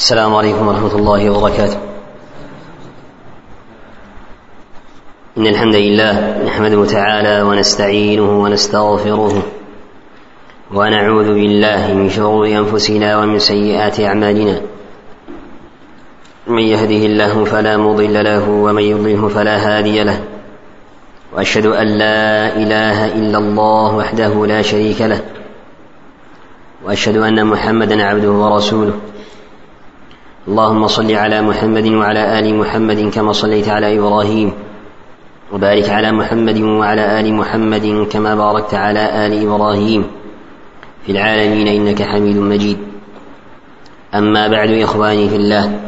السلام عليكم ورحمة الله وبركاته. إن الحمد لله نحمده تعالى ونستعينه ونستغفره ونعوذ بالله من شرور أنفسنا ومن سيئات أعمالنا. من يهده الله فلا مضل له ومن يضله فلا هادي له. وأشهد أن لا إله إلا الله وحده لا شريك له. وأشهد أن محمدا عبده ورسوله. اللهم صل على محمد وعلى آل محمد كما صليت على إبراهيم وبارك على محمد وعلى آل محمد كما باركت على آل إبراهيم في العالمين إنك حميد مجيد. أما بعد إخواني في الله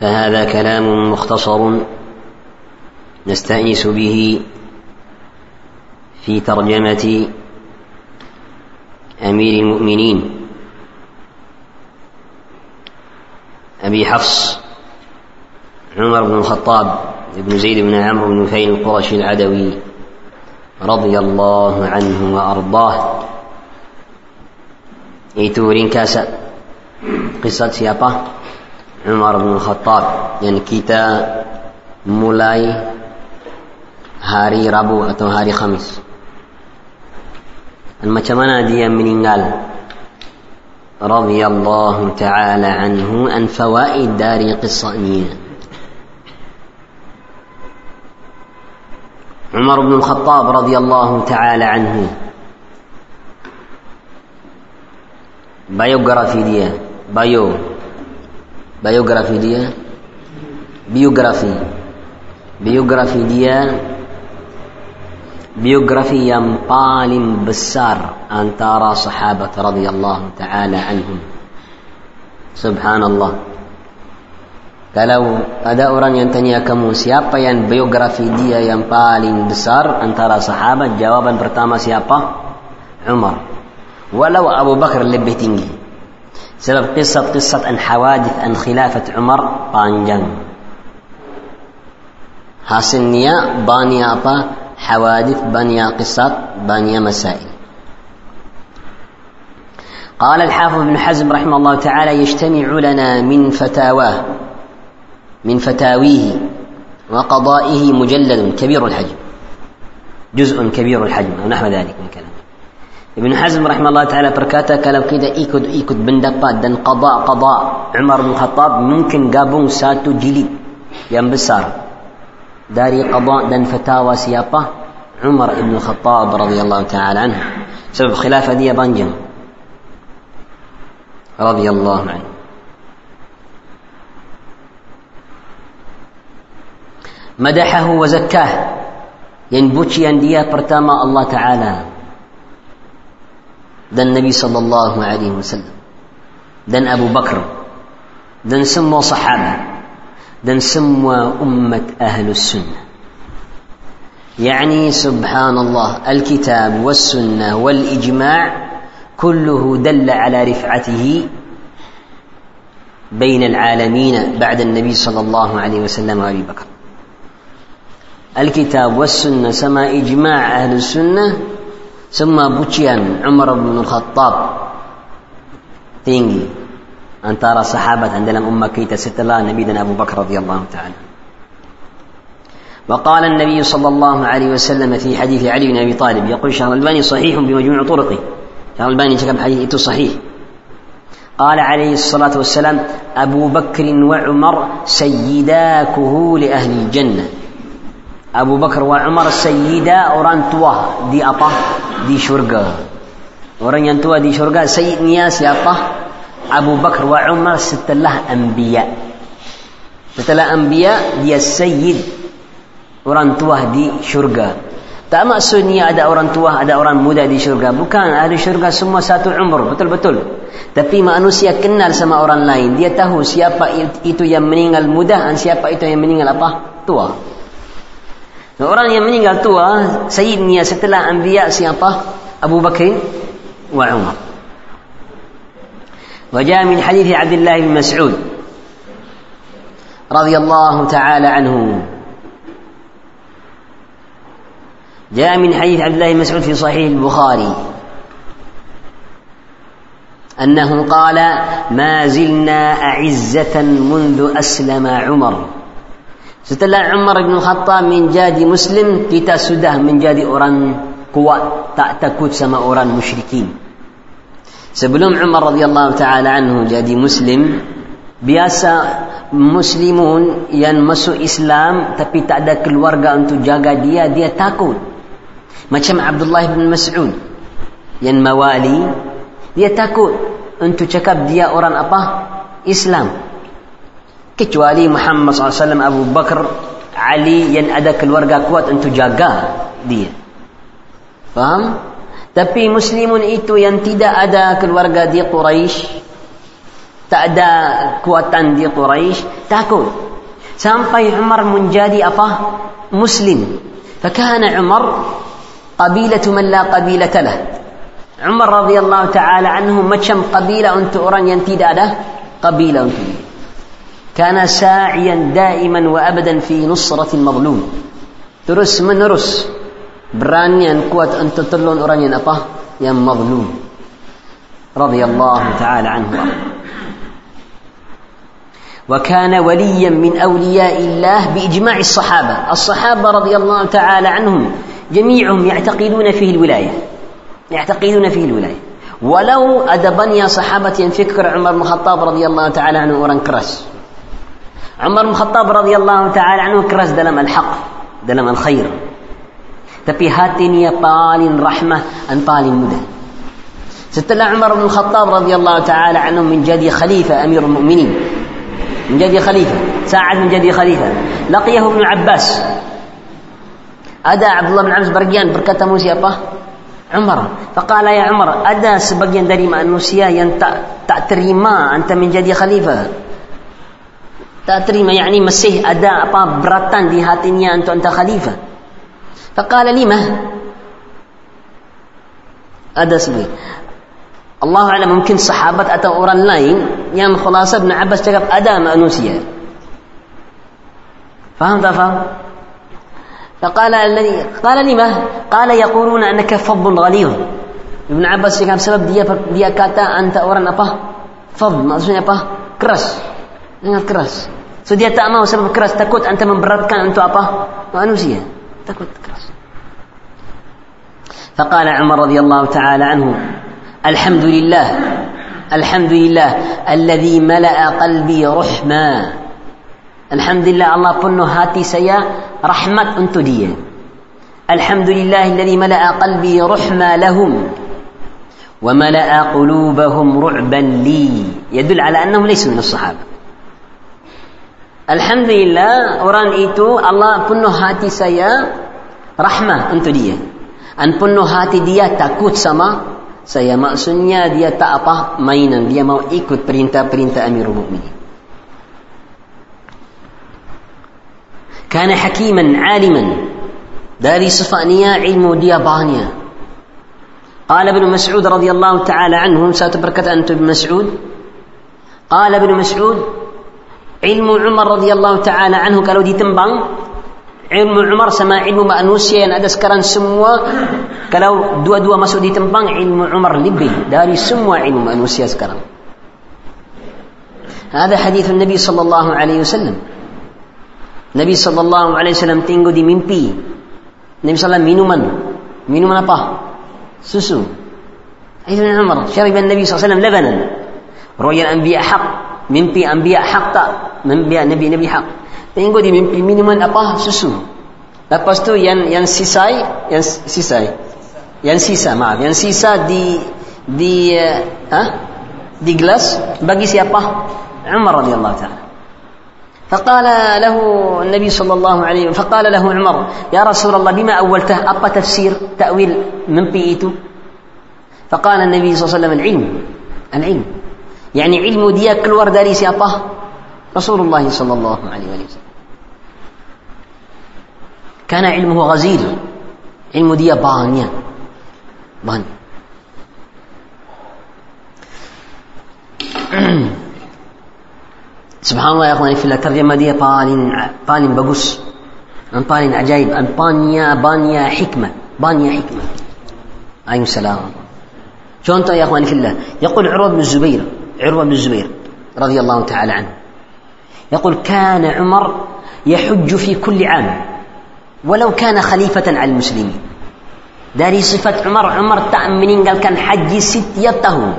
فهذا كلام مختصر نستأنس به في ترجمة أمير المؤمنين. أبي حفص عمر بن الخطاب بن زيد بن عمرو بن نفيل القرشي العدوي رضي الله عنه وأرضاه. إيتو رينكاسا قصة سيابا عمر بن الخطاب يعني كيتا مولاي هاري ربو أو هاري خميس المتمنى دي من إنجال رضي الله تعالى عنه عن فوائد دار قصة أمينة عمر بن الخطاب رضي الله تعالى عنه. بايوغرافي ديا بايو بايوغرافي ديا بيوغرافي بيوغرافي ديا biografi yang paling besar antara sahabat radhiyallahu taala anhum. Subhanallah. Kalau ada orang yang tanya kamu siapa yang biografi dia yang paling besar antara sahabat, jawaban pertama siapa? Umar. Walau Abu Bakar lebih tinggi. Sebab kisah-kisah an hawadith an khilafat Umar panjang. Hasilnya banyak apa? حوادث بني قصات بني مسائل. قال الحافظ ابن حزم رحمه الله تعالى يجتمع لنا من فتاواه من فتاويه وقضائه مجلد كبير الحجم جزء كبير الحجم أو نحو ذلك من كلام ابن حزم رحمه الله تعالى berkata kalau kita ikut ikut pendapat dan qada qada Umar bin Khattab mungkin gabung satu jilid yang besar داري قضاء دن فتاوى سيابة عمر بن الخطاب رضي الله تعالى عنه. سبب خلافة دي بانجم. رضي الله عنه. مدحه وزكاه. يعني ينبوشي اندية برتاما الله تعالى. ذا النبي صلى الله عليه وسلم. ذا أبو بكر. ذا سمو صحابة. Dan semua umat ahlus sunnah يعني سبحان الله الكتاب والسنة والإجماع كله دل على رفعته بين العالمين بعد النبي صلى الله عليه وسلم وأبي بكر. الكتاب والسنة سما إجماع أهل السنة ثم بوتيان عمر بن الخطاب. tinggi antara sahabat dan dalam ummah kita setelah Nabi dan Abu Bakar radhiyallahu taala. وقال النبي صلى الله عليه وسلم في حديث علي بن أبي طالب يقول شيخ الألباني صحيح بمجموع طرقه. شيخ الألباني كتب حديث صحيح. قال عليه الصلاة والسلام أبو بكر وعمر سيداكه لأهل الجنة. أبو بكر وعمر سيدا أوران توه دي أطه دي شرقة أوران ينتوه دي شرقة سيد نياس أطه Abu Bakar wa Umar setelah anbiya. Setelah anbiya dia sayyid orang tua di syurga. Tak maksudnya ada orang tua, ada orang muda di syurga. Bukan, ahli syurga semua satu umur, betul-betul. Tapi manusia kenal sama orang lain. Dia tahu siapa itu yang meninggal muda dan siapa itu yang meninggal apa? Tua. Orang yang meninggal tua, sayyidnya setelah anbiya siapa? Abu Bakar wa Umar. وجاء من حديث عبد الله بن مسعود رضي الله تعالى عنه جاء من حديث عبد الله بن مسعود في صحيح البخاري أنه قال ما زلنا أعزة منذ أسلم عمر Setelah Umar bin Khattab menjadi Muslim, kita sudah menjadi orang kuat, tak takut sama orang musyrikin. Sebelum Umar radhiyallahu taala anhu jadi Muslim, biasa Muslimun yang masuk Islam tapi tak ada keluarga untuk jaga dia, dia takut. Macam Abdullah bin Mas'ud yang mawali, dia takut untuk cakap dia orang apa? Islam. kecuali Muhammad SAW Abu Bakar Ali yang ada keluarga kuat untuk jaga dia faham? Tapi muslimun itu yang tidak ada keluarga di Quraisy tak ada kuatan di Quraisy takut sampai Umar menjadi apa? muslim فكان عمر قبيلة من لا قبيلة له عمر رضي الله تعالى عنه macam قبيلة untuk orang yang tidak ada قبيلة untuk dia كان ساعيا دائما وابدا في نصرة المظلوم terus menerus berani dan kuat untuk tolong orang yang apa? Yang mazlum. Radhiyallahu taala anhu. وكان وليا من أولياء الله بإجماع الصحابة الصحابة رضي الله تعالى عنهم جميعهم يعتقدون فيه الولاية يعتقدون فيه الولاية ولو أدبني صحابة فكر عمر بن الخطاب رضي الله تعالى عنه ورن كرس Umar bin Khattab radhiyallahu taala anhu keras dalam al-haq, dalam al-khair. Tapi hatinya paling rahmah dan paling mudah. Setelah Umar bin Khattab radhiyallahu taala anhu menjadi khalifah Amirul Mukminin. Menjadi khalifah, saat menjadi khalifah. Laqiyahu Ibn Abbas. Ada Abdullah bin Abbas bergian berkata siapa? Umar. Faqala ya Umar, ada sebagian dari manusia yang tak tak terima anta menjadi khalifah. tak terima yakni masih ada apa beratan di hatinya untuk anta khalifah فقال لي مه هذا siapa الله أعلم ممكن صحابة atau orang lain yang خلاصة ابن عباس cakap ada manusia. فهمت فهم فقال الذي قال لي مه قال يقولون أنك فض غليظ. ابن عباس يقول sebab dia dia kata أنت orang apa فض ما أسمي أبا كرس يعني كرس سو دي سبب كرس تكوت أنت من برد كان أنت أبا أنوسيا. Takut keras. فقال عمر رضي الله تعالى عنه الحمد لله الحمد لله الذي ملأ قلبي رحما الحمد لله الله penuh hati saya rahmat untuk dia. الحمد لله الذي ملأ قلبي رحما لهم وملأ قلوبهم رعبا لي. يدل على أنهم ليسوا من الصحابة. Alhamdulillah orang itu Allah penuh hati saya rahmah untuk dia. Dan penuh hati dia takut sama saya. Maksudnya dia tak apa mainan. Dia mau ikut perintah-perintah Amirul Mukminin. Kana hakiman aliman dari sifatnya ilmu dia banyak. ابن مسعود رضي الله تعالى عنه satu perkataan ابن مسعود قال ابن مسعود علم عمر رضي الله تعالى عنه kalau ditimbang علم عمر sama علم manusia yang ada sekarang semua kalau dua dua masuk ditimbang علم عمر lebih dari semua علم manusia sekarang هذا حديث النبي صلى الله عليه وسلم النبي صلى الله عليه وسلم تينغو دي ميمبي النبي صلى الله عليه وسلم مينو من سوسو ابن عمر شرب النبي صلى الله عليه وسلم لبنا رؤيا الانبياء حق mimpi anbiya haq tak mimpi nabi nabi haq tengok di mimpi minuman apa susu lepas tu yang yang sisai yang sisai yang sisa maaf yang sisa di di uh, ha? di gelas bagi siapa Umar radhiyallahu taala فقال له النبي صلى الله عليه وسلم فقال له عمر يا رسول الله بما أولته أبا تفسير تأويل من بيئته فقال النبي صلى الله عليه وسلم العلم العلم يعني علم دي كل ورد لي رسول الله صلى الله عليه وسلم. كان علمه غزير. علم ديا بانيا. بانيا سبحان الله يا أخواني في الترجمة دي بان بان بقص. ان بان عجائب ان بانيا بانيا حكمة. بانيا حكمة. عليهم السلام. شلون طيب يا أخواني في الله؟ يقول عروة بن الزبير عروة بن الزبير رضي الله تعالى عنه يقول كان عمر يحج في كل عام ولو كان خليفة على المسلمين dari sifat Umar Umar tak meninggalkan haji setiap tahun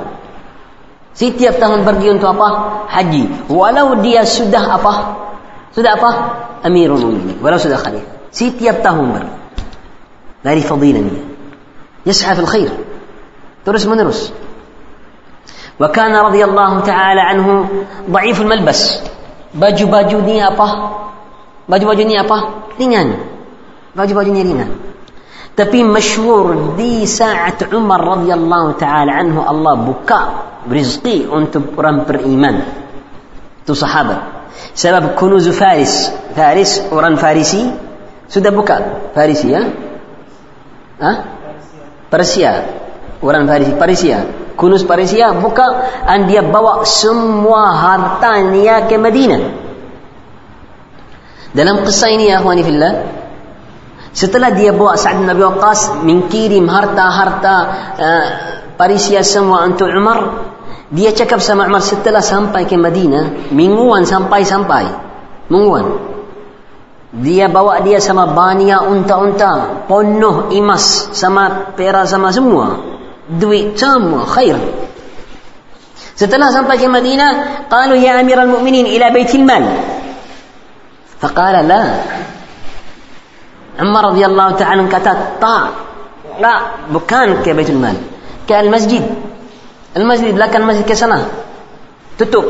setiap tahun pergi untuk apa haji walau dia sudah apa sudah apa Amirul Mukminin walau sudah khalifah setiap tahun pergi dari fadilahnya يسعى في الخير terus menerus وكان رضي الله تعالى عنه ضعيف الملبس. baju baju ni apa? baju baju ni apa? ringan. baju baju ni ringan. Tapi مشهور di saat عمر رضي الله تعالى عنه الله بكاء رزقي untuk orang beriman. Itu صحابة سبب كنوز فارس فارس orang فارسي sudah buka. فارسي ها ha? Persia. Orang فارسي فارسي kunuz Persia buka dan dia bawa semua hartanya ke Madinah. Dalam kisah ini ya fillah setelah dia bawa Sa'ad bin Abi Waqqas mengkirim harta-harta uh, Parisia semua untuk Umar dia cakap sama Umar setelah sampai ke Madinah mingguan sampai-sampai mingguan. Dia bawa dia sama banyak unta-unta penuh emas sama perak sama semua duit semua khair setelah sampai ke Madinah qalu ya amiral mu'minin ila baitil mal faqala la Umar radhiyallahu ta'ala kata tak tak bukan ke Baitul Mal ke Al-Masjid Al-Masjid belakang masjid ke sana tutup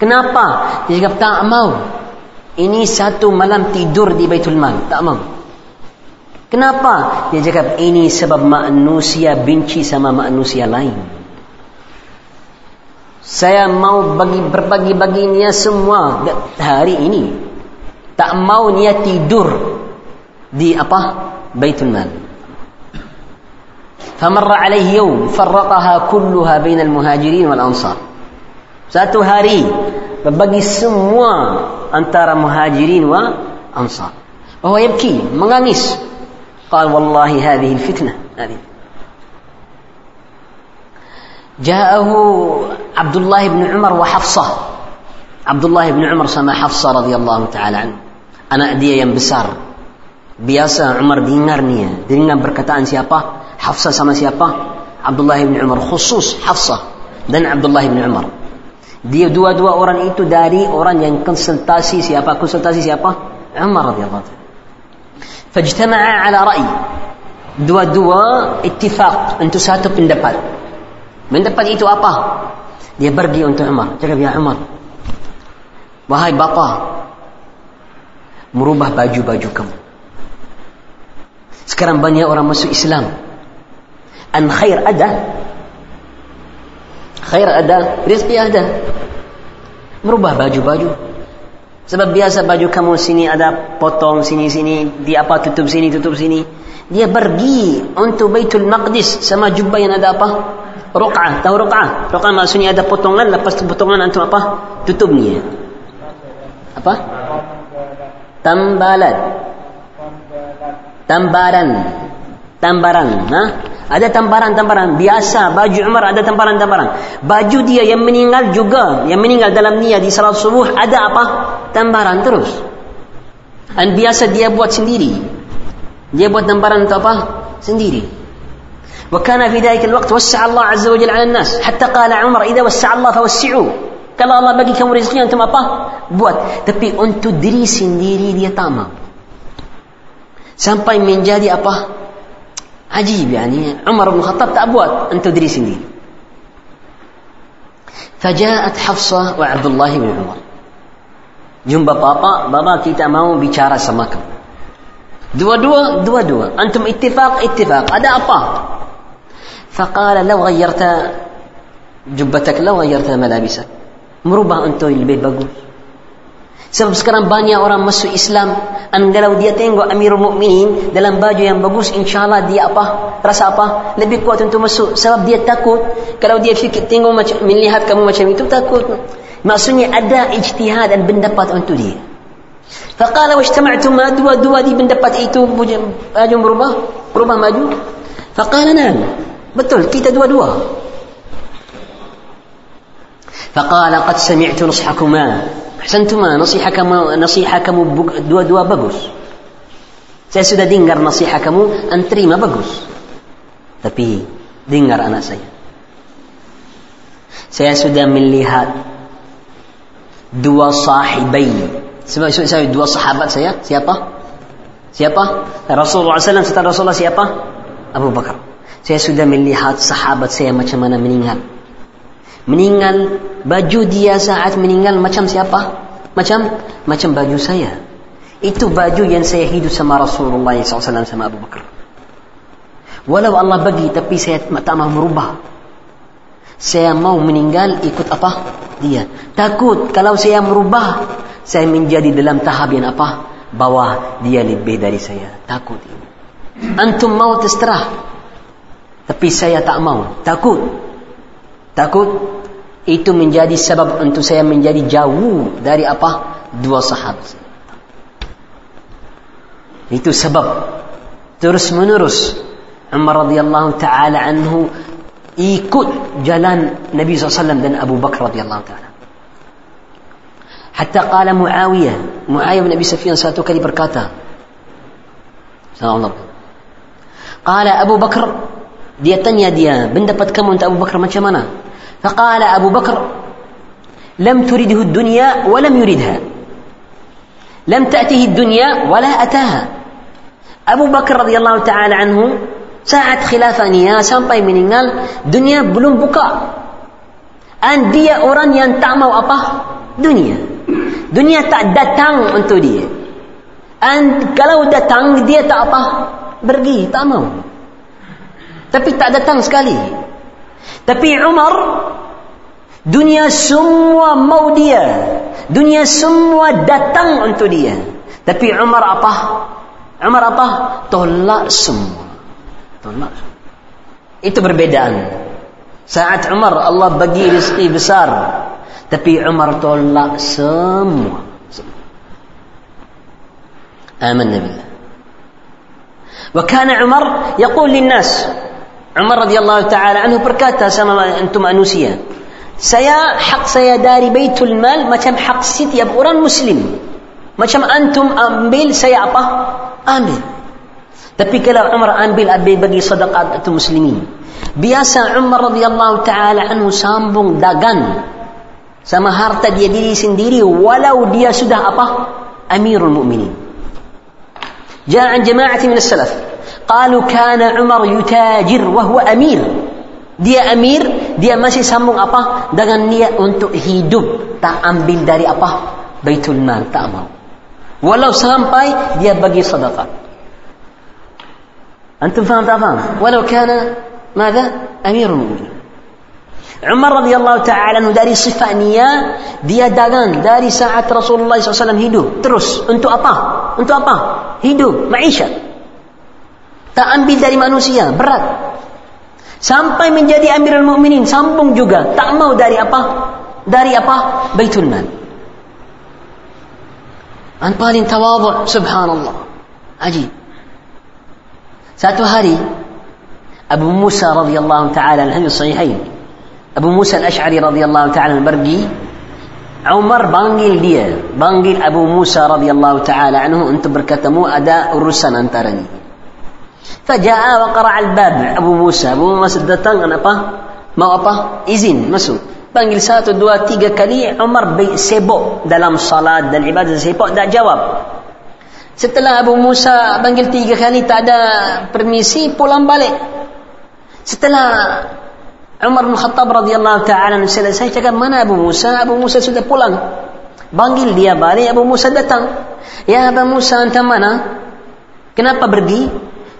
kenapa dia cakap tak mau ini satu malam tidur di Baitul Mal tak mau Kenapa? Dia cakap ini sebab manusia benci sama manusia lain. Saya mau bagi berbagi baginya semua hari ini. Tak mau niat tidur di apa? Baitul Mal. فمر عليه يوم فرقها كلها بين muhajirin wal ansar. Satu hari berbagi semua antara muhajirin wa ansar. Bahwa yabki, menangis قال والله هذه الفتنة هذه. جاءه عبد الله بن عمر وحفصة. عبد الله بن عمر سما حفصة رضي الله تعالى عنه. أنا أدي ينبسار بياسة عمر دينارنية دينا بركتان سيابا. حفصة سما سيابا. عبد الله بن عمر خصوص حفصة. دن عبد الله بن عمر. دي دوا دوا أوران إيتو داري أوران ينكن سنتاسي سيابا. كن سنتاسي سيابا. عمر رضي الله تعالى fajtama'a ala ra'i dua-dua ittifaq untuk satu pendapat pendapat itu apa dia pergi untuk Umar cakap ya Umar wahai bapa merubah baju-baju kamu sekarang banyak orang masuk Islam. An khair ada. Khair ada, rezeki ada. Merubah baju-baju. Sebab biasa baju kamu sini ada potong sini sini, di apa tutup sini tutup sini. Dia pergi untuk Baitul Maqdis sama jubah yang ada apa? Ruq'ah, tahu ruq'ah? Ruq'ah maksudnya ada potongan, lepas potongan untuk apa? Tutupnya. Apa? Tambalat tambaran tambaran ha? ada tambaran-tambaran biasa baju Umar ada tambaran-tambaran baju dia yang meninggal juga yang meninggal dalam niat di salat subuh ada apa tambaran terus dan biasa dia buat sendiri dia buat tambaran untuk apa sendiri وكان في ذلك الوقت وسع الله عز وجل على الناس حتى قال عمر إذا وسع الله فوسعوا kalau Allah bagi kamu rezeki antum apa buat tapi untuk diri sendiri dia tak mau sampai menjadi apa عجيب يعني. عمر بن الخطاب تأبوات. أن تدري سنين. فجاءت حفصة وعبد الله بن عمر. جنب بابا. بابا كيتا ماو بيشارة سماكم. دوا دوا دوا دوا. أنتم اتفاق اتفاق. أدا أبا. فقال لو غيرت جبتك لو غيرت ملابسك. مربع أنتو اللي بيبقوا. Sebab sekarang banyak orang masuk Islam, kalau dia tengok Amirul Mukminin dalam baju yang bagus, insyaallah dia apa? Rasa apa? Lebih kuat untuk masuk. Sebab dia takut. Kalau dia fikir tengok macam melihat kamu macam itu takut. Maksudnya ada ijtihad dan pendapat untuk dia. Faqala wajtama'tum dua-dua di pendapat itu maju berubah, berubah maju. Faqala nan. Betul, kita dua-dua. Faqala qad sami'tu nushakuma. Ahsantum nasihat kamu nasihat kamu dua-dua bagus. Saya sudah dengar nasihat kamu, terima bagus. Tapi dengar anak saya. Saya sudah melihat dua sahibai. Sebab saya dua sahabat saya siapa? Siapa? Rasulullah SAW setelah Rasulullah siapa? Abu Bakar. Saya sudah melihat sahabat saya macam mana meninggal meninggal baju dia saat meninggal macam siapa? Macam macam baju saya. Itu baju yang saya hidup sama Rasulullah SAW sama Abu Bakar. Walau Allah bagi tapi saya tak mahu merubah. Saya mau meninggal ikut apa? Dia. Takut kalau saya merubah saya menjadi dalam tahap yang apa? Bawah. Dia lebih dari saya. Takut. Ini antum mau terserah. Tapi saya tak mau takut Takut itu menjadi sebab untuk saya menjadi jauh dari apa? Dua sahabat. Itu sebab terus menerus Umar radhiyallahu taala anhu ikut jalan Nabi SAW dan Abu Bakar radhiyallahu taala. Hatta qala Muawiyah, Muawiyah bin Abi Sufyan satu kali berkata, Sallallahu Qala Abu Bakar dia tanya dia pendapat kamu untuk Abu Bakar macam mana فقال أبو بكر لم ترده الدنيا ولم يردها. لم تأته الدنيا ولا أتاها. أبو بكر رضي الله تعالى عنه ساعة خلافة نيا سنطي من النال دنيا بلوم بكاء أن دي أوران ينتعم وأطه دنيا. دنيا تعدتان أنتو دي أن كلاو تانغ دي تعطه برقي تعمو. Tapi tak تانغ سكالي tapi Umar dunia semua mau dia. Dunia semua datang untuk dia. Tapi Umar apa? Umar apa? Tolak semua. Tolak. Itu perbedaan. Saat Umar Allah bagi rezeki besar. Tapi Umar tolak semua. آمنا بالله وكان عمر يقول للناس Umar radhiyallahu taala anhu berkata sama antum manusia, saya hak saya dari Baitul Mal macam hak setiap orang muslim. Macam antum ambil saya apa? Ambil. Tapi kalau Umar ambil ambil bagi sedekah itu muslimin. Biasa Umar radhiyallahu taala anhu sambung dagang sama harta dia diri sendiri walau dia sudah apa? Amirul Mukminin. جاء عن جماعة من السلف قالوا كان عمر يتاجر وهو أمير dia amir dia masih sambung apa dengan niat untuk hidup tak ambil dari apa baitul mal tak mau walau sampai dia bagi sedekah antum faham tak faham walau kana ماذا امير المؤمنين Umar radhiyallahu taala dari sifatnya dia dagang dari saat Rasulullah SAW hidup terus untuk apa? Untuk apa? Hidup, maisha. Tak ambil dari manusia, berat. Sampai menjadi Amirul Mukminin sambung juga, tak mau dari apa? Dari apa? Baitul Mal. An paling tawadhu subhanallah. Ajib. Satu hari Abu Musa radhiyallahu taala anhu sahihain Abu Musa al-Ash'ari radhiyallahu ta'ala pergi Umar panggil dia panggil Abu Musa radhiyallahu ta'ala anhu untuk berkatamu ada urusan antara Faja'a wa qara'a al-bab Abu Musa. Abu Musa datang dan apa? Mau apa? Izin masuk. Panggil satu, dua, tiga kali Umar sibuk dalam salat dan ibadah sibuk tak jawab. Setelah Abu Musa panggil tiga kali tak ada permisi pulang balik. Setelah Umar bin Khattab radhiyallahu taala selesai cakap mana Abu Musa? Abu Musa sudah pulang. Panggil dia balik Abu Musa datang. Ya Abu Musa antamana? Kenapa pergi?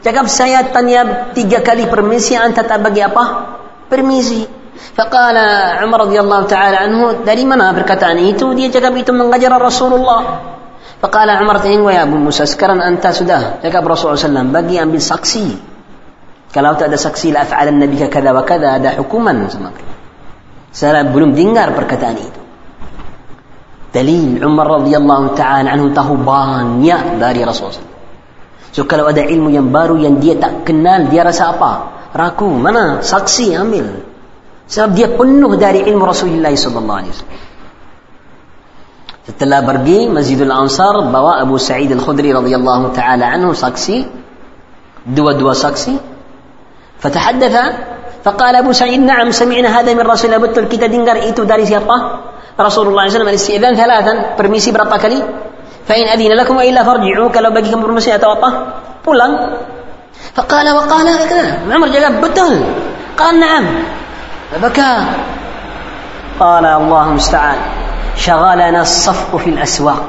Cakap saya tanya tiga kali permisi, anta tak bagi apa? Permisi. Faqala Umar radhiyallahu taala anhu, dari mana perkataan itu? Dia cakap itu mengajar Rasulullah. Faqala Umar tengok ya Abu Musa, sekarang anta sudah cakap Rasulullah SAW, bagi ambil saksi. Kalau tak ada saksi la af'alan nabi kada wa kada ada hukuman sama Saya belum dengar perkataan itu. Dalil Umar radhiyallahu taala anhu tahu banyak dari Rasulullah. So kalau ada ilmu yang baru yang dia tak kenal, dia rasa apa? ragu mana saksi ambil sebab dia penuh dari ilmu Rasulullah wasallam setelah pergi Masjidul Ansar bawa Abu Sa'id Al-Khudri radhiyallahu taala anhu saksi dua-dua saksi فتحدث فقال أبو سعيد نعم سمعنا هذا من رسول الله betul kita dengar itu dari siapa Rasulullah SAW الاستئذان ثلاثا permisi berapa kali فإن أذن لكم وإلا فارجعوا. Kalau bagi kamu permisi atau apa pulang. فقال وقال عمر جواب betul قال نعم. فبكى. قال الله المستعان. شغلنا الصفق في الأسواق.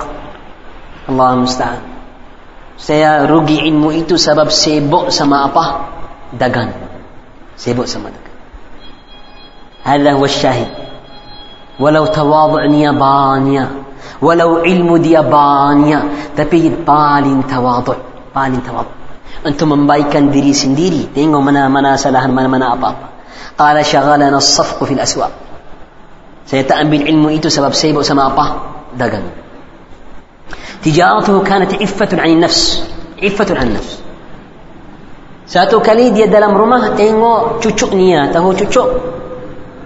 الله المستعان. Saya rugi ilmu itu sebab sibuk sama apa? Dagang. Sibuk sama dagang. هذا هو الشاهد ولو تواضع نيابانيا Walau ilmu dia banyak, tapi paling tawadu, paling tawadu. Untuk membaikan diri sendiri, tengok mana-mana kesalahan, mana-mana apa-apa. Qala syaghalana as-safqu fil aswaq. Saya tak ambil ilmu itu sebab saya bawa sama apa? Dagang. Tijaratuhu kanat iffatun 'anil nafs, iffatun 'anil nafs. Satu kali dia dalam rumah tengok cucuknya, tahu cucuk?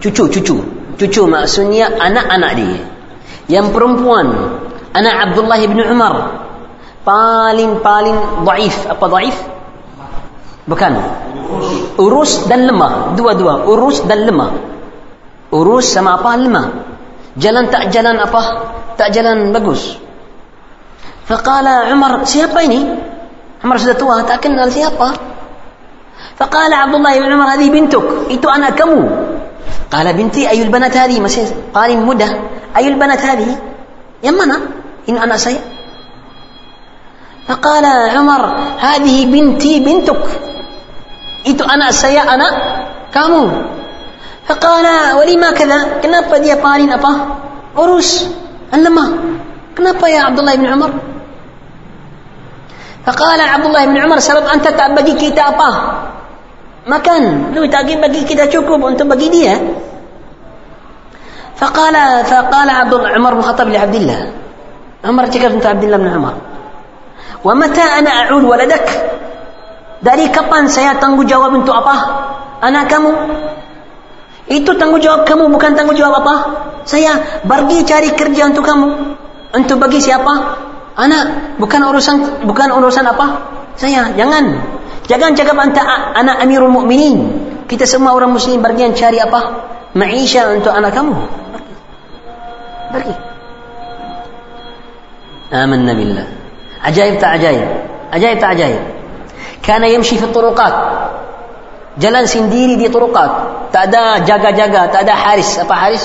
Cucu, cucu. Cucu maksudnya anak-anak dia. Yang perempuan anak Abdullah bin Umar paling-paling daif apa daif bukan urus dan lemah dua-dua urus dan lemah urus sama apa lemah jalan tak jalan apa tak jalan bagus faqala Umar siapa ini Umar sudah tua tak kenal siapa faqala Abdullah bin Umar hadi bintuk itu anak kamu قال بنتي أي البنات هذه؟ مسيح قال مدة. أي البنات هذه؟ يمنا. إن أنا سيء فقال عمر هذه بنتي بنتك. إت أنا سيء أنا كامو. فقال ولما كذا؟ كنابا دي طالين أبا. أروس أنما كنابا يا عبد الله بن عمر. فقال عبد الله بن عمر سبب أنت تأبدي كي تأباه makan lu tak bagi kita cukup untuk bagi dia فقال فقال عبد عمر بن الخطاب لعبد الله عمر cakap untuk Abdullah bin Umar ومتى أنا أعود ولدك dari kapan saya tanggung jawab untuk apa anak kamu itu tanggung jawab kamu bukan tanggung jawab apa saya pergi cari kerja untuk kamu untuk bagi siapa anak bukan urusan bukan urusan apa saya jangan Jangan cakap anta anak Amirul Mukminin. Kita semua orang muslim pergi cari apa? Maisha untuk anak kamu. Pergi. Aman billah. Ajaib tak ajaib. Ajaib tak ajaib. Kana yamshi fi turuqat. Jalan sendiri di turuqat. Tak ada jaga-jaga, tak ada haris. Apa haris?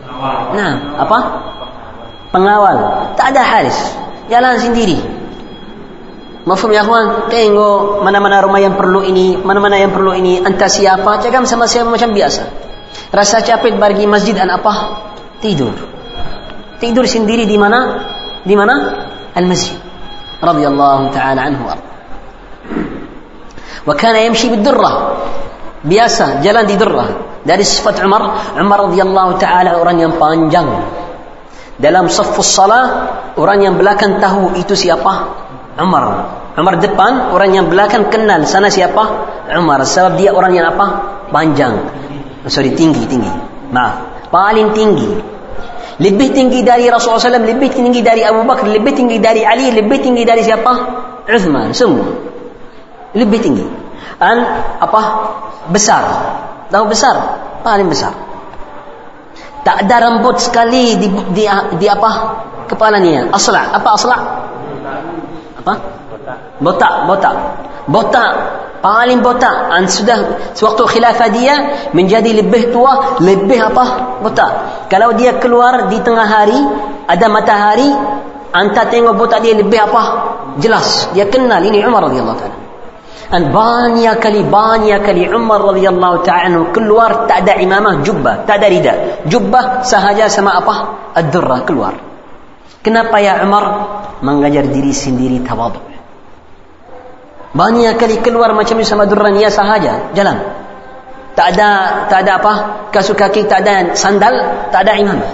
Pengawal. Nah, apa? Pengawal. Tak ada haris. Jalan sendiri. Mafhum ya kawan, tengok mana-mana rumah yang perlu ini, mana-mana yang perlu ini, entah siapa, cakap sama siapa macam biasa. Rasa capek bagi masjid dan apa? Tidur. Tidur sendiri di mana? Di mana? Al-masjid. Radiyallahu ta'ala anhu. Wa kana yamshi bid-durrah. Biasa jalan di durrah. Dari sifat Umar, Umar radhiyallahu taala orang yang panjang. Dalam safus salah, orang yang belakang tahu itu siapa? Umar. Umar depan orang yang belakang kenal. Sana siapa? Umar. Sebab dia orang yang apa? Panjang. Sorry tinggi tinggi. Maaf paling tinggi. Lebih tinggi dari Rasulullah SAW lebih tinggi dari Abu Bakar lebih tinggi dari Ali lebih tinggi dari siapa? Uthman. Semua. Lebih tinggi. Dan apa? Besar. Tahu besar? Paling besar. Tak ada rambut sekali di, di, di apa? Kepalanya. Asla. Apa asla apa? Botak. Botak. Botak. Paling botak. Dan sudah sewaktu khilafah dia menjadi lebih tua lebih apa? Botak. Kalau dia keluar di tengah hari ada matahari anta tengok botak dia lebih apa? Jelas. Dia kenal. Ini Umar radhiyallahu taala. Dan banyak kali banyak kali Umar radhiyallahu taala keluar tak ada imamah jubbah. Tak ada rida. Jubbah sahaja sama apa? Ad-durrah keluar. Kenapa ya Umar mengajar diri sendiri tawadhu banyak kali keluar macam ni sama durrah niya sahaja jalan tak ada tak ada apa kasut kaki tak ada sandal tak ada imamah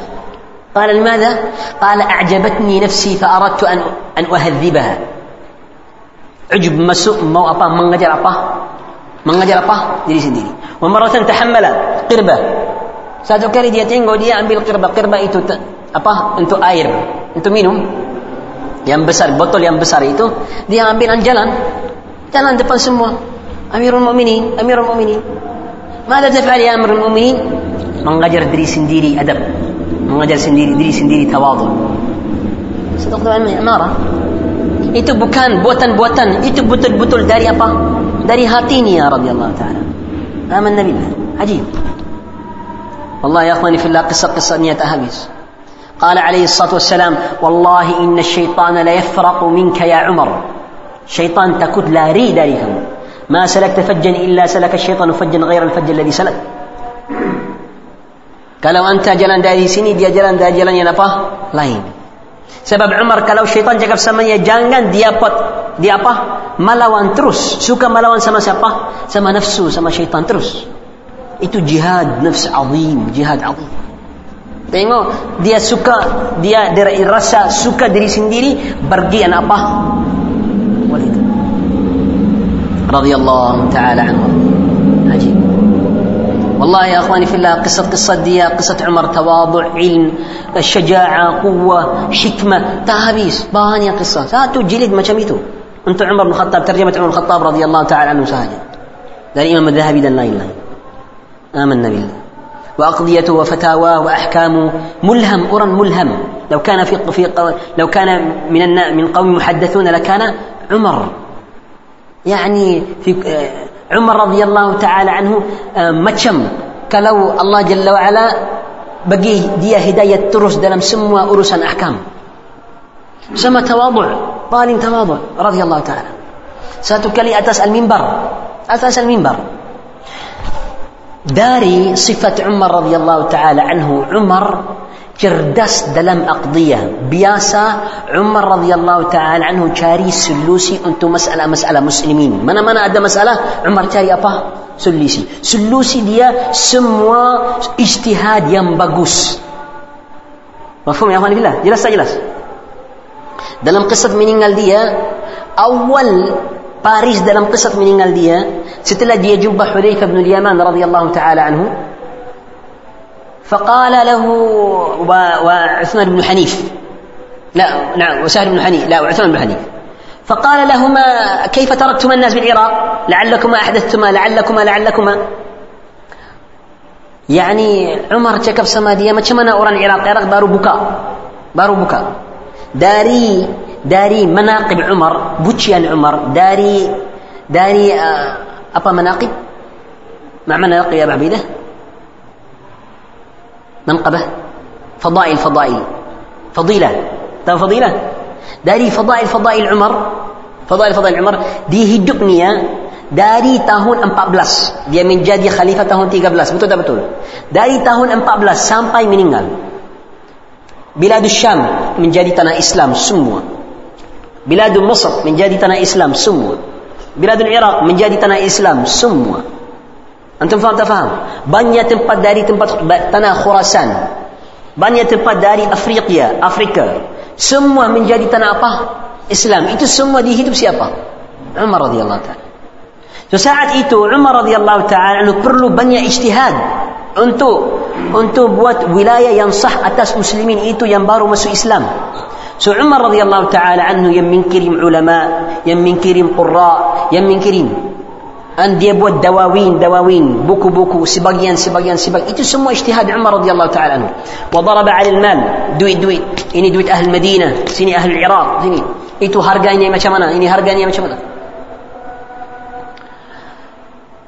قال لماذا؟ قال أعجبتني نفسي فأردت أن أن أهذبها ujub masuk mau apa mengajar apa Mengajar apa? Diri sendiri. Wa maratan tahammala qirbah. Satu kali dia tengok dia ambil qirbah. Qirbah itu apa? Untuk air, untuk minum. yang besar, botol yang besar itu dia ambilan jalan, jalan depan semua. Amirul Mukminin, Amirul Mukminin. Mada taf'al ya Amirul Mukminin? Mengajar diri sendiri adab, mengajar sendiri diri sendiri tawadhu. Sedekah dengan amarah. Itu bukan buatan-buatan, itu betul-betul dari apa? Dari hati ini ya radhiyallahu taala. Aman nabi. Ajib. Allah ya akhwani fillah kisah-kisah niat habis. قال عليه الصلاه والسلام والله ان الشيطان ليفرق منك يا عمر شيطان تكد لا ري داركم ما سلكت فجا الا سلك الشيطان فجا غير الفج الذي سلك kalau anta jalan dari sini dia jalan dari jalan yang apa lain Sebab Umar kalau syaitan cakap samanya jangan dia pot dia apa? Melawan terus. Suka melawan sama siapa? Sama nafsu, sama syaitan terus. Itu jihad nafs azim, jihad azim. Tengok dia suka dia dari rasa suka diri sendiri bergian apa? Walid. Radhiyallahu taala anhu. Ajib. والله يا اخواني في الله قصه قصه دي قصه عمر تواضع علم الشجاعه قوه حكمه تهابيس بانيا قصه ساتو جلد ما شميتو انت عمر بن الخطاب ترجمه عمر بن الخطاب رضي الله تعالى عنه سهله ده الامام الذهبي لا امنا بالله واقضيته وفتاواه واحكامه ملهم أرى ملهم. لو كان في في لو كان من من قوم محدثون لكان عمر. يعني في عمر رضي الله تعالى عنه آه، مچم. كلو الله جل وعلا بقي دي هداية ترس دلم سموا أرسا أحكام. سما تواضع طال تواضع رضي الله تعالى. satu kali atas المنبر. atas المنبر. داري صفة عمر رضي الله تعالى عنه. عمر cerdas dalam أقضية. biasa عمر رضي الله تعالى عنه cari solusi. untuk مسألة مسألة مسلمين. mana ada مسألة؟ عمر cari apa solusi. solusi dia semua اجتهاد yang bagus مفهوم يا أخواني بالله جلس جلس. دلم قصة منين قال دي أول باريس دلم قصة من إنجل دي ستلا دي جنب حذيفة بن اليمان رضي الله تعالى عنه فقال له وعثمان بن حنيف لا نعم وسهل بن حنيف لا وعثمان بن حنيف فقال لهما كيف تركتما الناس بالعراق لعلكما أحدثتما لعلكما لعلكما يعني عمر cakap sama dia macam mana orang العراق العراق baru buka baru buka dari dari مناقب عمر pujian عمر dari dari آه، apa مناقب؟ مع من يلقي يا أبا عبيدة؟ منقبة؟ فضائل فضائل. فضيلة. تم فضيلة. داري فضائل فضائل عمر. فضائل فضائل عمر. dia داري تاهون 14 دي من جادي خليفة تاهون 13 بتو دا بتو. داري تاهون 14 سامباي منينغال. بلاد الشام. من جادي تنا إسلام. سموة. Biladul Masr menjadi tanah Islam semua Biladul Iraq menjadi tanah Islam semua Antum faham tak faham? Banyak tempat dari tempat tanah Khurasan. Banyak tempat dari Afrika, Afrika. Semua menjadi tanah apa? Islam. Itu semua dihidup siapa? Umar رضي الله تعالى. So saat itu Umar رضي الله تعالى perlu banyak ijtihad untuk untuk buat wilayah yang sah atas muslimin itu yang baru masuk Islam. so عمر رضي الله تعالى عنه yang mengirim علماء yang mengirim قراء يم من كريم yang dia buat الدواوين دواوين buku buku sebagian sebagian sebag. itu semua اجتهاد عمر رضي الله تعالى عنه. وضرب على المال. duit duit ini duit أهل المدينة. sini أهل العراق. sini. itu harganya macam mana. ini harganya macam mana.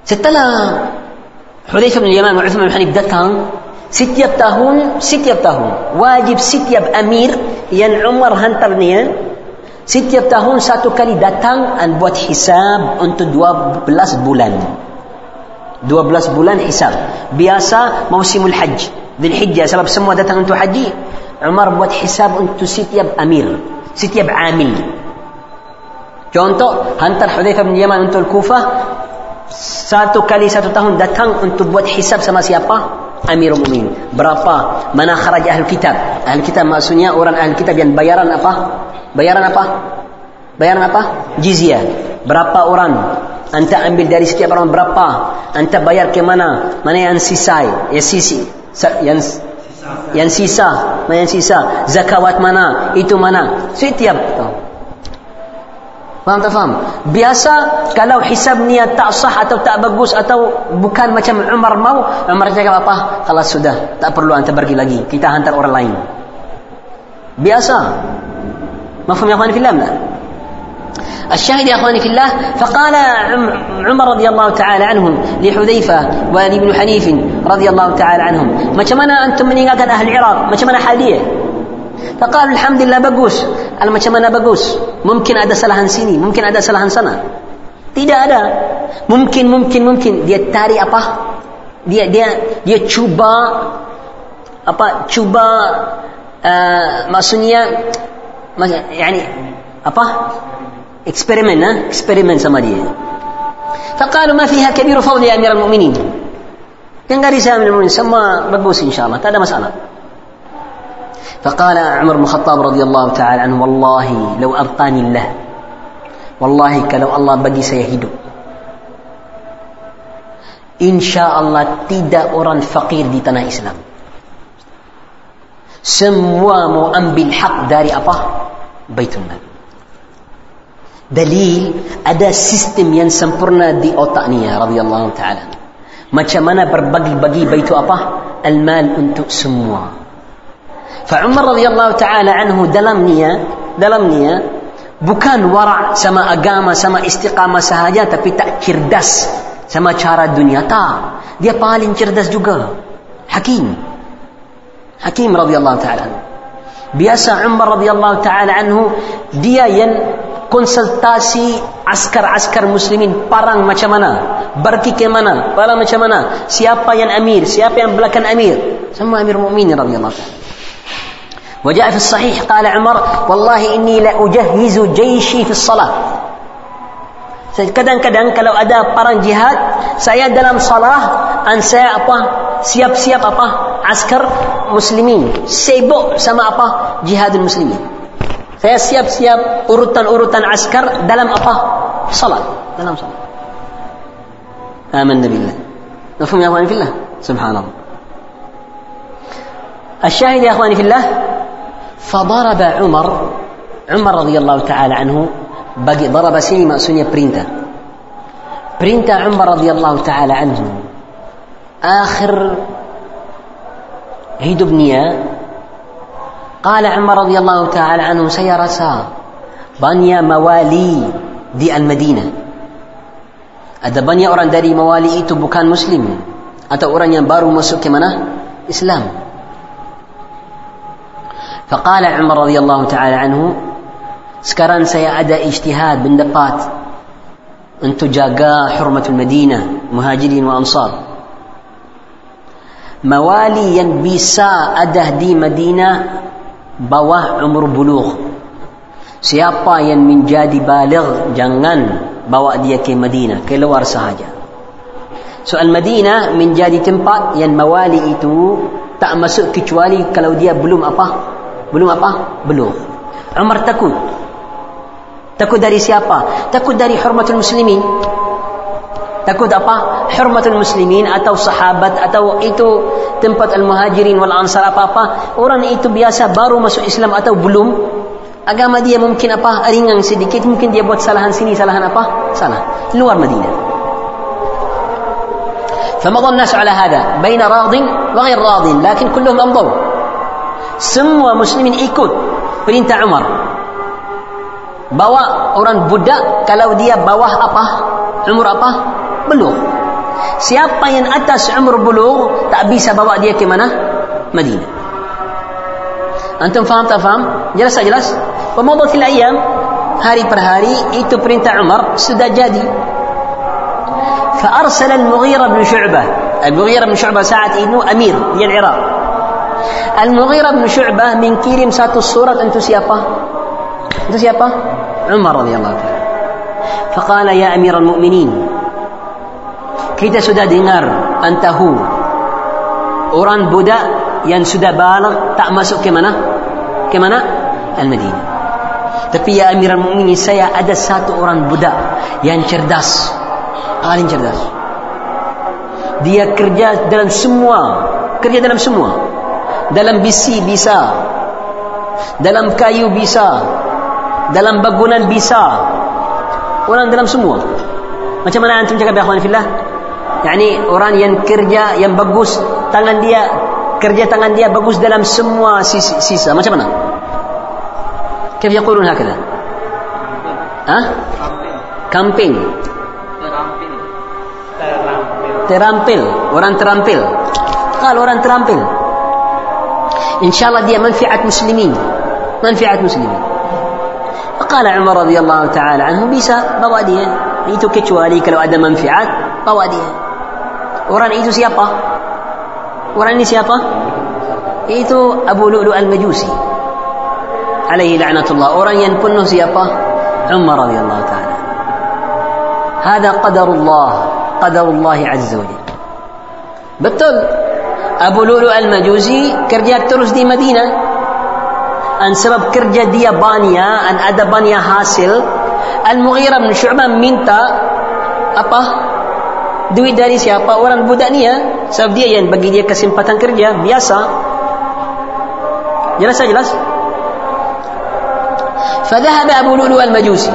setelah حذيفة بن اليمان وعثمان بن حنيف دكان satu tahun satu tahun واجب satu أمير yang Umar hantarnya Setiap tahun satu kali datang dan buat hisab untuk 12 bulan. 12 bulan hisab. Biasa musimul hajj. Dhul Hijjah sebab semua datang untuk haji. Umar buat hisab untuk setiap amir. Setiap amil. Contoh, hantar Hudzaifah bin Yaman untuk Kufah. Satu kali satu tahun datang untuk buat hisab sama siapa? Amirul Mu'min. Berapa? Mana kharaj ahli kitab? Ahli kitab maksudnya orang ahli kitab yang bayaran apa? Bayaran apa? Bayaran apa? Jizyah. Berapa orang? Anta ambil dari setiap orang berapa? Anta bayar ke mana? Mana yang sisa? Ya sisi. Yang yang sisa, mana yang sisa? Zakawat mana? Itu mana? Setiap itu. Faham tak faham? Biasa kalau hisab niat tak sah atau tak bagus atau bukan macam Umar mau, Umar cakap apa? Kalau sudah, tak perlu anda pergi lagi. Kita hantar orang lain. Biasa. اخواني في الله لا الشاهد يا اخواني في الله فقال عمر رضي الله تعالى عنهم لحذيفه ولابن حنيف رضي الله تعالى عنهم ما كمانا أنتم من أهل العراق ما كمانا حاليه فقال الحمد لله bagus al macam mana bagus mungkin ada salahan sini mungkin ada salahan sana tidak ada mungkin mungkin mungkin dia tarik apa dia dia dia cuba apa cuba uh, maksudnya يعني apa eksperimen ha? eksperimen sama dia فقالوا ما فيها كبير فضل يا امير المؤمنين كان قال امير المؤمنين semua bagus insyaallah tak ada masalah فقال عمر بن الخطاب رضي الله تعالى عنه والله لو أبقاني الله والله كلو الله بقي سيهدو إن شاء الله تدا أوران فقير دي تنا إسلام سموا مؤم بالحق داري أبا بيت المال دليل أدا سيستم ينسمبرنا دي أوطانية رضي الله تعالى ما شمنا بربقي بقي بيت أبا المال أنتو سموا Fa Umar radhiyallahu taala anhu dalam niat, dalam niat bukan wara sama agama sama istiqamah sahaja tapi tak cerdas sama cara dunia tak. Dia paling cerdas juga. Hakim. Hakim radhiyallahu taala. Biasa Umar radhiyallahu taala anhu dia yang konsultasi askar-askar muslimin parang macam mana berki ke mana parang macam mana siapa yang amir siapa yang belakang amir sama amir mukminin radhiyallahu taala وجاء في الصحيح قال عمر والله إني لأجهز جيشي في الصلاة kadang-kadang kalau ada perang jihad saya dalam salah an saya apa siap-siap apa askar muslimin sibuk sama apa jihadul muslimin saya siap-siap urutan-urutan askar dalam apa salat dalam salat آمنا بالله مفهوم يا أخواني في الله سبحان الله الشاهد يا أخواني في الله فضرب عمر عمر رضي الله تعالى عنه ضرب sini maksudnya perintah. perintah عمر رضي الله تعالى عنه. akhir hidupnya قال عمر رضي الله تعالى عنه dia rasa banyak موالي di المدينة. ada banyak orang dari موالي itu bukan مسلم. atau orang yang baru masuk mana؟ إسلام. فقال عمر رضي الله تعالى عنه sekarang saya ada ijtihad pendapat untuk jaga hurmatul Madinah muhajirin wa ansar mawali yang bisa ada di Madinah bawah umur buluh siapa yang menjadi baligh jangan bawa dia ke Madinah keluar sahaja soal Madinah menjadi tempat yang mawali itu tak masuk kecuali kalau dia belum apa belum apa belum Umar takut takut dari siapa takut dari hormatul muslimin takut apa hormatul muslimin atau sahabat atau itu tempat al-muhajirin wal ansar apa-apa orang itu biasa baru masuk Islam atau belum agama dia mungkin apa ringan sedikit mungkin dia buat salahan sini salahan apa salah luar Madinah فمضى الناس على هذا بين راض وغير راض لكن كلهم أمضوا semua muslimin ikut perintah Umar bawa orang budak kalau dia bawah apa umur apa belum siapa yang atas umur belum tak bisa bawa dia ke mana Madinah antum faham tak faham jelas tak jelas pemadatil ayam hari per hari itu perintah Umar sudah jadi فأرسل المغيرة بن شعبة المغيرة بن شعبة ساعة إنه أمير di Al-Mughirah bin Syu'bah mengkirim satu surat untuk siapa? Untuk siapa? Umar radhiyallahu taala. Faqala ya Amirul Mukminin. Kita sudah dengar antahu orang budak yang sudah balik tak masuk ke mana? Ke mana? Al-Madinah. Tapi ya Amirul Mukminin saya ada satu orang budak yang cerdas. Paling cerdas. Dia kerja dalam semua, kerja dalam semua. dalam besi bisa dalam kayu bisa dalam bangunan bisa orang dalam semua macam mana antum cakap ya akhwan fillah yani orang yang kerja yang bagus tangan dia kerja tangan dia bagus dalam semua sisa, sisa. macam mana كيف يقولون هكذا ها camping terampil orang terampil قال orang terampil إن شاء الله دي منفعة مسلمين. منفعة مسلمين. فقال عمر رضي الله تعالى عنه بيسا بواديا نيتو كتشو عليك لو أدى منفعة بواديا وران إيتو سيابا. وراني سيابا. إيتو أبو لؤلؤ المجوسي. عليه لعنة الله. وراني ينبنه سيابا. عمر رضي الله تعالى هذا قدر الله. قدر الله عز وجل. بتقول Abu Lulu Al-Majusi kerja terus di Madinah an sebab kerja dia bania an ada bania hasil Al-Mughirah bin Syu'bah minta apa duit dari siapa orang budak ni ya sebab dia yang bagi dia kesempatan kerja biasa jelas jelas فذهب أبو لؤلؤ المجوسي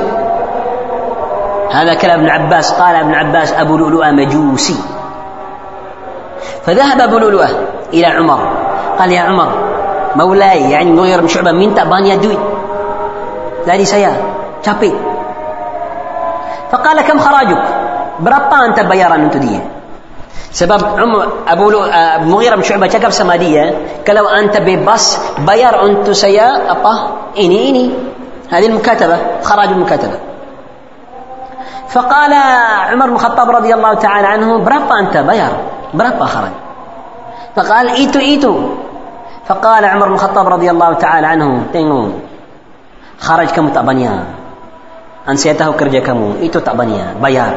هذا كلام ابن عباس قال ابن عباس أبو لؤلؤ مجوسي فذهب أبو لؤلؤة إلى عمر. قال يا عمر مولاي يعني مغير بن شعبة منت بانيا دوي؟ لاني سيا تشابي فقال كم خراجك؟ برطا أنت بيارا من تدية سبب عمر أبو آه، مغيرة بن شعبة تشكب سمادية قال أنت ببص بيار أنت سيا أبا إني إني. هذه المكاتبة خراج المكاتبة. فقال عمر بن الخطاب رضي الله تعالى عنه برطا أنت بيار. Berapa kharaj? Fakal itu itu. Fakal Umar bin Khattab radhiyallahu taala anhu, tengok. Kharaj kamu tak banyak. Dan saya tahu kerja kamu, itu tak banyak, bayar.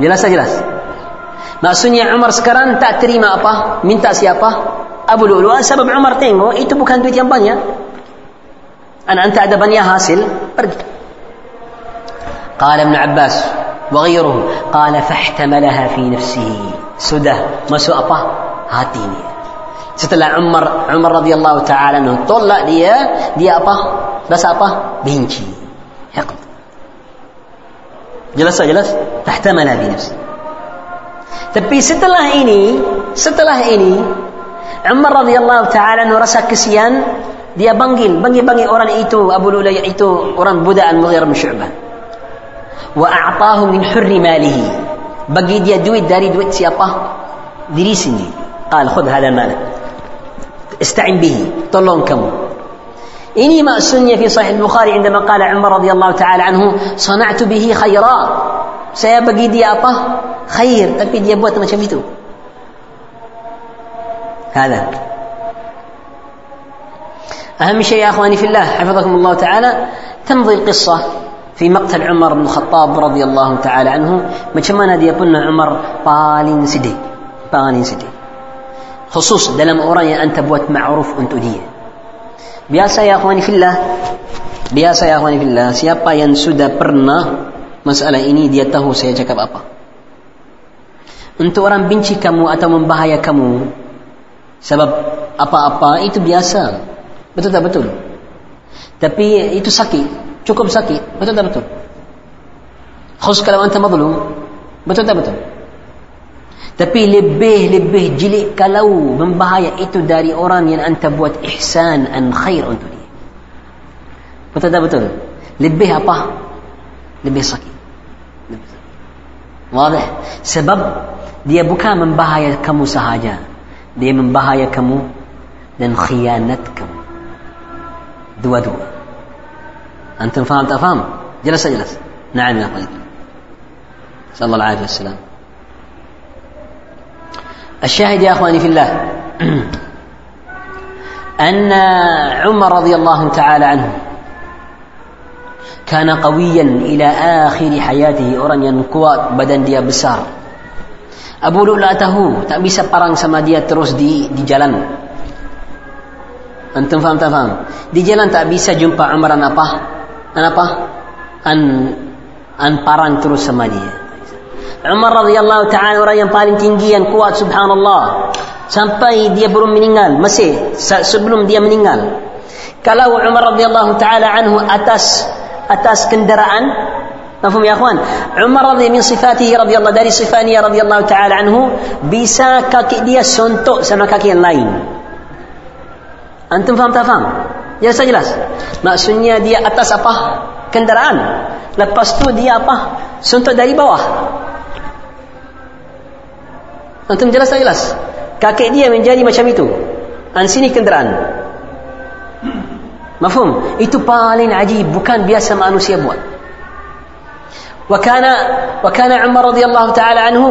Jelas jelas. Maksudnya Umar sekarang tak terima apa? Minta siapa? Abu Lu'lu'an sebab Umar tengok itu bukan duit yang banyak. An anta ada banyak hasil, pergi. Qala Ibn Abbas, وغيره قال فاحتملها في نفسه sudah masuk apa hatinya setelah Umar Umar radhiyallahu taala anhu tolak dia dia apa rasa apa benci hiqd jelas jelas tahtamala fi nafsi tapi setelah ini setelah ini Umar radhiyallahu taala anhu rasa kesian dia panggil panggil panggil orang itu Abu Lulayah itu orang budak Al-Mughirah bin Syu'bah وأعطاه من حر ماله. بقي يا دويت داري دويت سيابا دريسني قال خذ هذا المال. استعن به. طلون كم. إني ما سني في صحيح البخاري عندما قال عمر رضي الله تعالى عنه صنعت به خيرا. سيبقي يا أبا خير تبقي يا بوات ما شميته هذا. أهم شيء يا أخواني في الله حفظكم الله تعالى تمضي القصة. Fi maqtal Umar bin Khattab radhiyallahu taala anhu, macam mana dia pun Umar paling sedih. Paling sedih. Khusus dalam orang yang anda buat ma'ruf untuk dia. Biasa ya akhwani fillah. Biasa ya akhwani fillah, siapa yang sudah pernah masalah ini dia tahu saya cakap apa. Untuk orang benci kamu atau membahaya kamu sebab apa-apa itu biasa. Betul tak betul? Tapi itu sakit cukup sakit. Betul tak betul? Khusus kalau anta mazlum, betul tak betul? Tapi lebih-lebih jeli kalau membahaya itu dari orang yang anta buat ihsan dan khair untuk dia. Betul tak betul? Lebih apa? Lebih sakit. Wadah. Sebab dia bukan membahaya kamu sahaja. Dia membahaya kamu dan khianat kamu. dua-dua أنتم فهم تفهم جلس جلس نعم يا طيب نسأل الله العافية والسلام الشاهد يا أخواني في الله أن عمر رضي الله تعالى عنه كان قويا إلى آخر حياته orang yang kuat badan dia besar Abu Lu'la tahu tak bisa perang sama dia terus di di jalan Antum faham tak faham? Di jalan tak bisa jumpa Umar an apa? Kenapa? An an parang terus sama dia. Umar radhiyallahu taala orang yang paling tinggi yang kuat subhanallah sampai dia belum meninggal masih sebelum dia meninggal kalau Umar radhiyallahu taala anhu atas atas kendaraan Nafum ya akhwan? Umar radhiyallahu min sifatihi radhiyallahu dari sifatnya radhiyallahu taala anhu bisa kaki dia suntuk sama kaki yang lain. Antum faham tak faham? jelas tak jelas maksudnya dia atas apa kendaraan lepas tu dia apa suntuk dari bawah antum jelas tak jelas kaki dia menjadi macam itu dan sini kendaraan mafhum itu paling ajib bukan biasa manusia buat وكان وكان عمر رضي الله تعالى عنه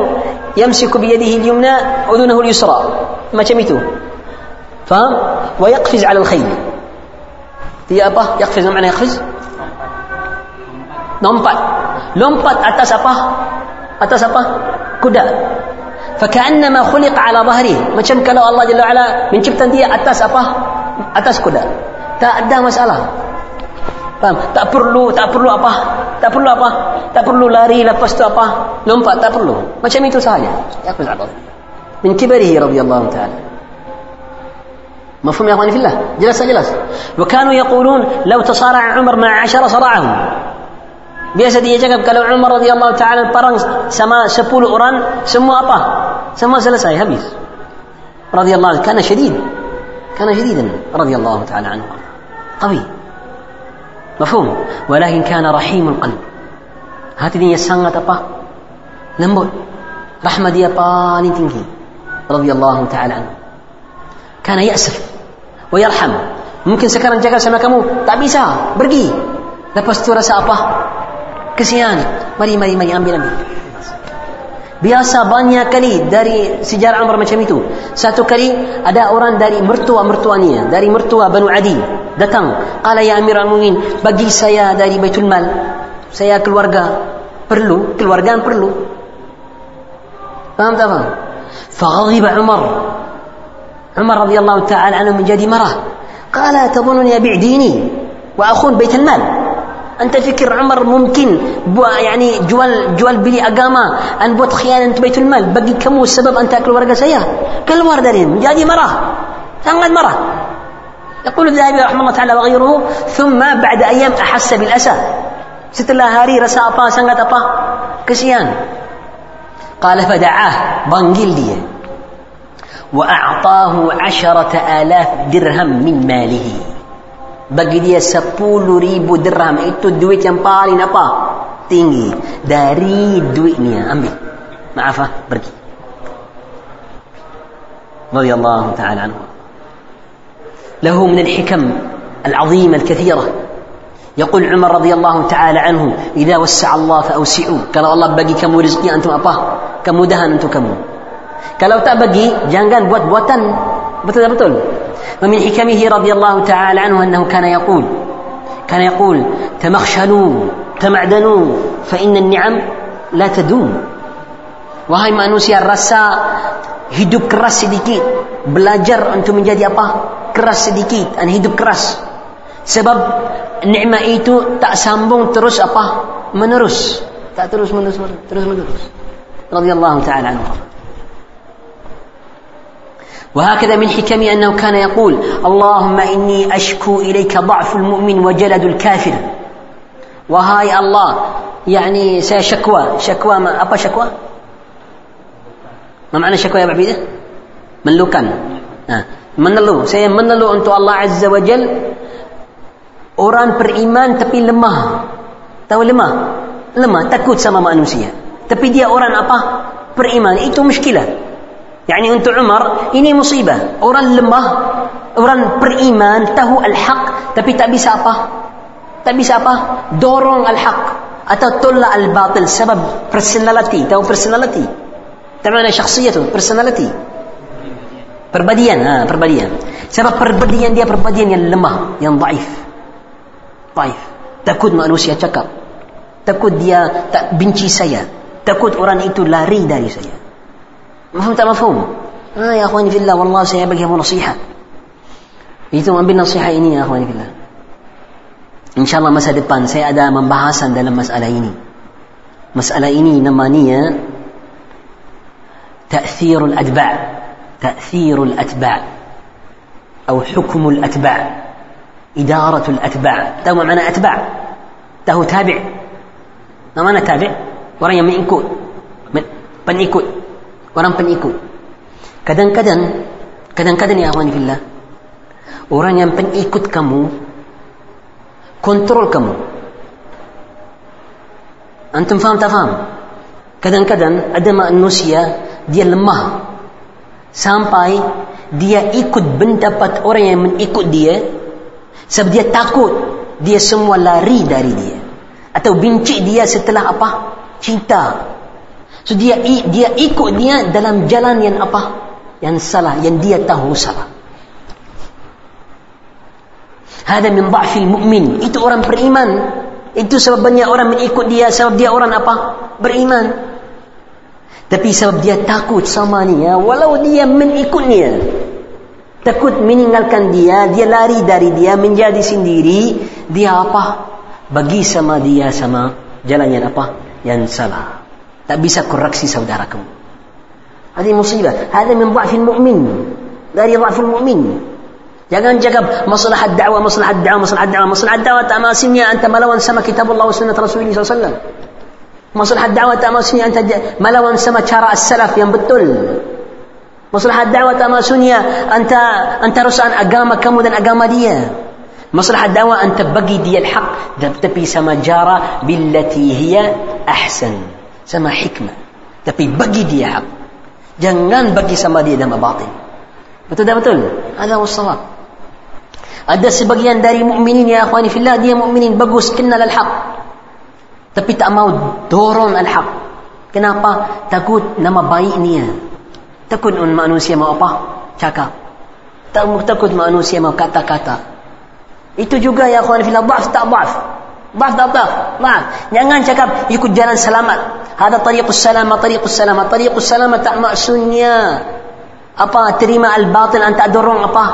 يمسك بيده اليمنى أذنه اليسرى ما جميته فهم ويقفز على الخيل Dia apa? Yaqfiz mana yaqfiz? Lompat. Lompat atas apa? Atas apa? Kuda. Fakannama khuliq ala bahri. Macam kalau Allah Jalla ala mencipta dia atas apa? Atas kuda. Tak ada masalah. Faham? Tak perlu, tak perlu apa? Tak perlu apa? Tak perlu lari lepas tu apa? Lompat tak perlu. Macam itu sahaja. Yaqfiz ala bahri. Min kibarihi radhiyallahu ta'ala. مفهوم يا أخواني في الله؟ جلس جلس وكانوا يقولون لو تصارع عمر مع عشره صرعهم بيسد يجب قالوا عمر رضي الله تعالى طرن سما سبول أوران سمو أبا سما سلسل هبيس. رضي الله كان شديد. كان شديدا رضي الله تعالى عنه. قوي. مفهوم. ولكن كان رحيم القلب. هاتني يسانغ أبا. لمبول رحمة دي أبا رضي الله تعالى عنه. Karena ya'sir. Wa yarham. Mungkin sekarang jaga sama kamu, tak bisa, pergi. Lepas itu rasa apa? Kesian. Mari, mari, mari, ambil, ambil. Biasa banyak kali dari sejarah Amr macam itu. Satu kali ada orang dari mertua-mertuanya, dari mertua Banu Adi datang. Allah ya Amir al-Mu'min, bagi saya dari Baitul Mal. Saya keluarga perlu, keluarga perlu. Faham tak faham? Faghadhiba عمر رضي الله تعالى عنه menjadi marah قال تظنني أبيع ديني وأخون بيت المال؟ أنت فكر عمر ممكن يعني جوال جوال بلي أقامة أن بوت خيانة بيت المال؟ بقي كم السبب أن تأكل ورقة سيئة كل ورد لهم جادي مرة تنقل مرة يقول الذهبي رحمه الله تعالى وغيره. ثم بعد أيام أحس بالأسى. setelah hari rasa apa sangat apa kesian قال فدعاه. بانجل dia وأعطاه عشرة آلاف درهم من ماله. بقي بقدي سبول ريب درهم إتو دويت ينبالي نبا تنجي داري دويتني أمي معفا بركي رضي الله تعالى عنه له من الحكم العظيمة الكثيرة يقول عمر رضي الله تعالى عنه إذا وسع الله فأوسعوا قال الله بقي كم رزقي أنتم أبا كم دهن أنتم كم kalau tak bagi jangan buat buatan betul betul ومن حكمه رضي الله تعالى عنه أنه كان يقول كان يقول تمخشنوا تمعدنوا فإن النعم لا تدوم Wahai manusia rasa hidup keras sedikit Belajar untuk menjadi apa? Keras sedikit dan hidup keras Sebab nikmat itu tak sambung terus apa? Menerus Tak terus menerus terus menerus Radiyallahu ta'ala anhu وهكذا من حكمه أنه كان يقول اللهم إني أشكو إليك ضعف المؤمن وجلد الكافر. وهاي الله يعني سيشكوى شكوى. ما أبا شكوى؟ ما معنى شكوى يا أبا عبيدة؟ آه. من لو كان من لو سيمن لو أنت الله عز وجل أوران بر إيمان تبي لما؟ تو لما؟ لما؟ تكوت سما ما أنوسيا تبي دي أوران أبا؟ بر إيمان. إيتو مشكلة. Yani untuk Umar ini musibah. Orang lemah, orang beriman, tahu al-haq tapi tak bisa apa? Tak bisa apa? Dorong al-haq atau tolak al-batil sebab personality, tahu personality. Termana syakhsiyatu, personality. Perbadian, ha, perbadian. Sebab perbadian dia perbadian yang lemah, yang dhaif. Dhaif. Takut manusia cakap. Takut dia tak benci saya. Takut orang itu lari dari saya. ما فهمت مفهومه آه يا أخواني في الله والله سيبقى يبقى نصيحة. يتم أن بالنصيحة إني يا أخواني في الله. إن شاء الله مسألة بان سيأدى من بحثا دل مسألة إني. مسألة إني نمانية تأثير الأتباع. تأثير الأتباع. أو حكم الأتباع. إدارة الأتباع. تهو معنى أتباع؟ تهو تابع. ما معنى تابع؟ ورأي من إنكود من إنكود orang pengikut kadang-kadang kadang-kadang ya akhwani orang yang pengikut kamu kontrol kamu. Antum faham tak faham? Kadang-kadang ada manusia dia lemah. Sampai dia ikut pendapat orang yang mengikut dia sebab dia takut dia semua lari dari dia. Atau benci dia setelah apa? Cinta So dia dia ikut dia dalam jalan yang apa? Yang salah, yang dia tahu salah. Hada min dha'fil mu'min. Itu orang beriman. Itu sebabnya orang mengikut dia, sebab dia orang apa? Beriman. Tapi sebab dia takut sama dia, ya. walau dia mengikut dia. Takut meninggalkan dia, dia lari dari dia, menjadi sendiri. Dia apa? Bagi sama dia sama jalan yang apa? Yang salah. Tak bisa koreksi saudara kamu هذه مصيبة هذا من ضعف المؤمن dari ضعف المؤمن Jangan cakap masalah dakwah, masalah dakwah, masalah dakwah, masalah dakwah tak maksudnya anta melawan sama kitab Allah sunnah Rasulullah SAW. Masalah dakwah tak maksudnya anta melawan sama cara as-salaf yang betul. Masalah dakwah tak maksudnya anta anta rusak agama kamu dan agama dia. Masalah dakwah anta bagi dia al-haq tapi sama cara billati hiya ahsan. Sama hikmah. Tapi bagi dia hak. Jangan bagi sama dia dalam batin. Betul tak betul? Ada wassalam. Ada sebagian dari mukminin ya akhwani fillah dia mukminin bagus kenal al-haq. Tapi tak mau dorong al-haq. Kenapa? Takut nama baik ni. Takut manusia mau apa? Cakap. Takut manusia mau kata-kata. Itu juga ya akhwani fillah dhaf tak dhaf. Tak dhaf. Dhaf. Jangan cakap ikut jalan selamat. Hada tariqus selamat, tariqus selamat. Tariqus selamat tak maksudnya apa terima al-batil anta dorong apa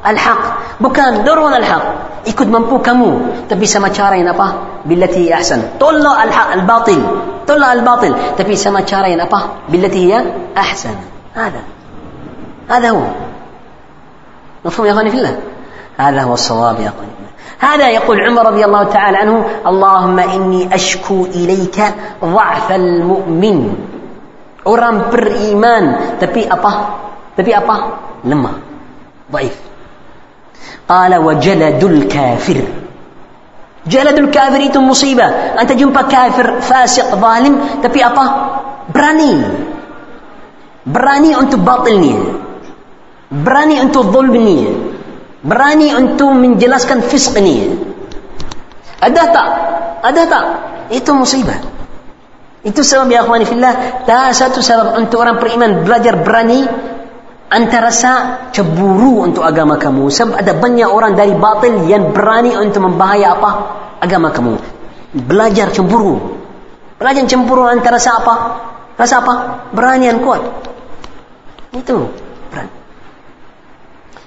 al-haq bukan dorong al-haq ikut mampu kamu tapi sama cara yang apa billati ahsan tolak al-haq al-batil tolak al-batil tapi sama cara yang apa billati ya ahsan هذا هذا هو مفهوم يا اخواني في الله هذا هو الصواب يا اخواني هذا يقول عمر رضي الله تعالى عنه اللهم إني أشكو إليك ضعف المؤمن. أرام بر إيمان تبي أبا تبي أبا لما ضعيف قال وجلد الكافر جلد الكافر يتم مصيبة أنت جنب كافر فاسق ظالم تبي أبا براني براني أنت باطلني براني أنت ظلمني berani untuk menjelaskan fisqnya ada tak? Ada tak? Itu musibah. Itu sebab ya akhwani fillah tak satu sebab untuk orang beriman belajar berani Anta rasa cemburu untuk agama kamu. Sebab ada banyak orang dari batil yang berani untuk membahaya apa? Agama kamu. Belajar cemburu. Belajar cemburu anta rasa apa? Rasa apa? Berani yang kuat. Itu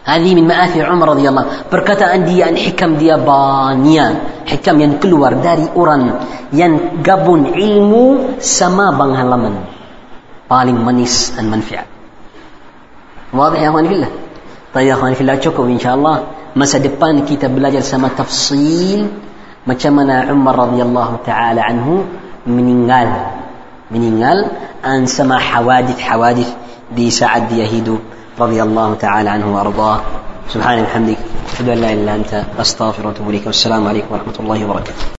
Hadi min ma'afi Umar radhiyallahu. Perkataan dia, hikam dia banyak. Hikam yang keluar dari orang yang gabun ilmu sama pengalaman. Paling manis dan manfaat. Wadah ya akhwani fillah. Tapi ya akhwani fillah cukup insyaallah. Masa depan kita belajar sama tafsil macam mana Umar radhiyallahu taala anhu meninggal meninggal dan sama hawadith hawadith di saat dia hidup radhiyallahu taala anhu warḍاه سبحانك وبحمدك أشهد أن لا إله إلا أنت أستغفرك وأتوب إليك. والسلام عليكم ورحمة الله وبركاته.